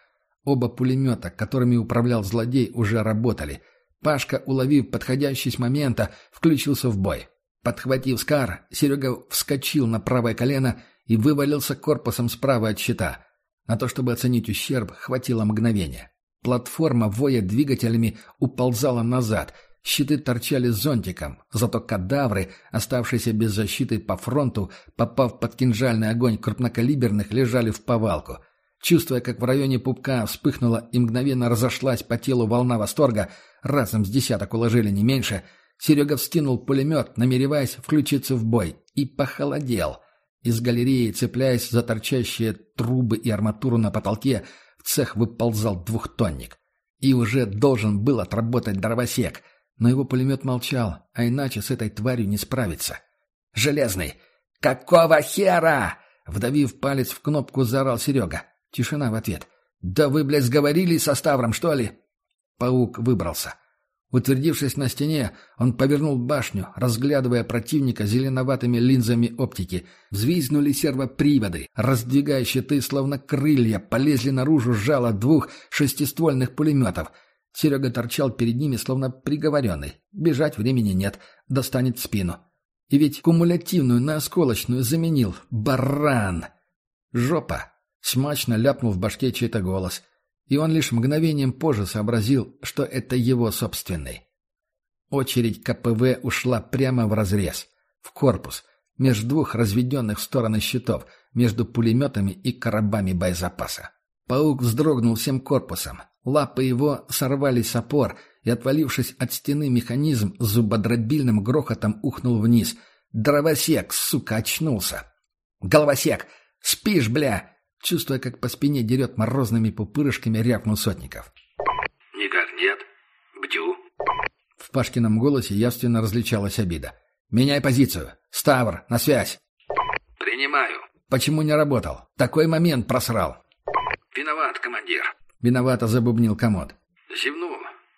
Оба пулемета, которыми управлял злодей, уже работали. Пашка, уловив подходящий с момента, включился в бой. Подхватив Скар, Серега вскочил на правое колено и вывалился корпусом справа от щита. На то, чтобы оценить ущерб, хватило мгновения. Платформа, воя двигателями, уползала назад. Щиты торчали зонтиком. Зато кадавры, оставшиеся без защиты по фронту, попав под кинжальный огонь крупнокалиберных, лежали в повалку. Чувствуя, как в районе пупка вспыхнула и мгновенно разошлась по телу волна восторга, разом с десяток уложили не меньше, Серега вскинул пулемет, намереваясь включиться в бой, и похолодел. Из галереи, цепляясь за торчащие трубы и арматуру на потолке, в цех выползал двухтонник. И уже должен был отработать дровосек, но его пулемет молчал, а иначе с этой тварью не справиться. «Железный! Какого хера?» Вдавив палец в кнопку, заорал Серега. Тишина в ответ. «Да вы, блядь, сговорились со Ставром, что ли?» Паук выбрался. Утвердившись на стене, он повернул башню, разглядывая противника зеленоватыми линзами оптики. Взвизнули сервоприводы, раздвигая щиты, словно крылья, полезли наружу жало двух шестиствольных пулеметов. Серега торчал перед ними, словно приговоренный. Бежать времени нет, достанет спину. И ведь кумулятивную на осколочную заменил. Баран! Жопа! Смачно ляпнул в башке чей-то голос — и он лишь мгновением позже сообразил, что это его собственный. Очередь КПВ ушла прямо в разрез, в корпус, между двух разведенных стороны щитов, между пулеметами и коробами боезапаса. Паук вздрогнул всем корпусом. Лапы его сорвались с опор, и, отвалившись от стены, механизм зубодробильным грохотом ухнул вниз. Дровосек, сука, очнулся. «Головосек! Спишь, бля!» Чувствуя, как по спине дерет морозными пупырышками, рявкнул Сотников. «Никак нет. Бдю». В Пашкином голосе явственно различалась обида. «Меняй позицию. Ставр, на связь». «Принимаю». «Почему не работал? Такой момент просрал». «Виноват, командир». Виновато забубнил комод. «Зевнул.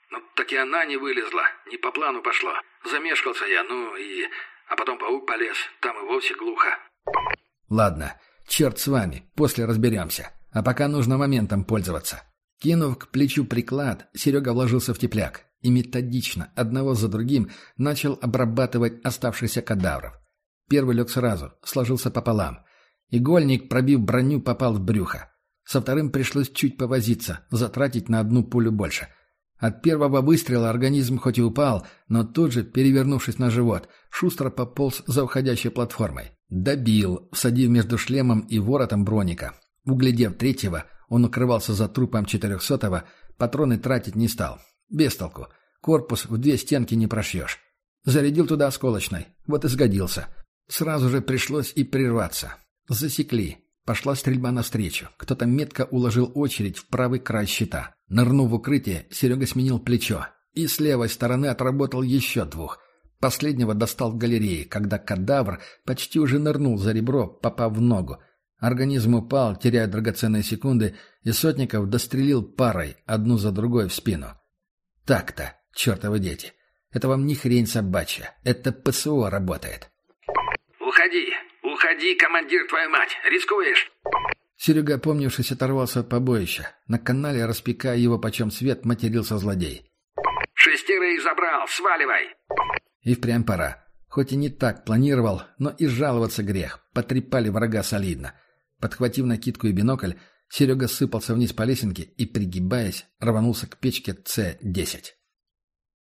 Ну, так и она не вылезла. Не по плану пошло. Замешкался я, ну и... А потом паук полез. Там и вовсе глухо». «Ладно. Черт с вами, после разберемся. А пока нужно моментом пользоваться. Кинув к плечу приклад, Серега вложился в тепляк и методично, одного за другим, начал обрабатывать оставшихся кадавров. Первый лег сразу, сложился пополам. Игольник, пробив броню, попал в брюхо. Со вторым пришлось чуть повозиться, затратить на одну пулю больше. От первого выстрела организм хоть и упал, но тут же, перевернувшись на живот, шустро пополз за уходящей платформой. Добил, всадив между шлемом и воротом броника. Углядев третьего, он укрывался за трупом четырехсотого, патроны тратить не стал. Без толку. Корпус в две стенки не прошьешь. Зарядил туда осколочной. Вот и сгодился. Сразу же пришлось и прерваться. Засекли. Пошла стрельба навстречу. Кто-то метко уложил очередь в правый край щита. Нырнув в укрытие, Серега сменил плечо. И с левой стороны отработал еще двух. Последнего достал в галерее, когда кадавр почти уже нырнул за ребро, попав в ногу. Организм упал, теряя драгоценные секунды, и Сотников дострелил парой, одну за другой в спину. Так-то, чертовы дети. Это вам не хрень собачья. Это ПСО работает. «Уходи! Уходи, командир, твою мать! Рискуешь!» Серега, помнившись, оторвался от побоища. На канале, распекая его почем свет, матерился злодей. «Шестерых забрал! Сваливай!» И впрямь пора. Хоть и не так планировал, но и жаловаться грех. Потрепали врага солидно. Подхватив накидку и бинокль, Серега сыпался вниз по лесенке и, пригибаясь, рванулся к печке С-10.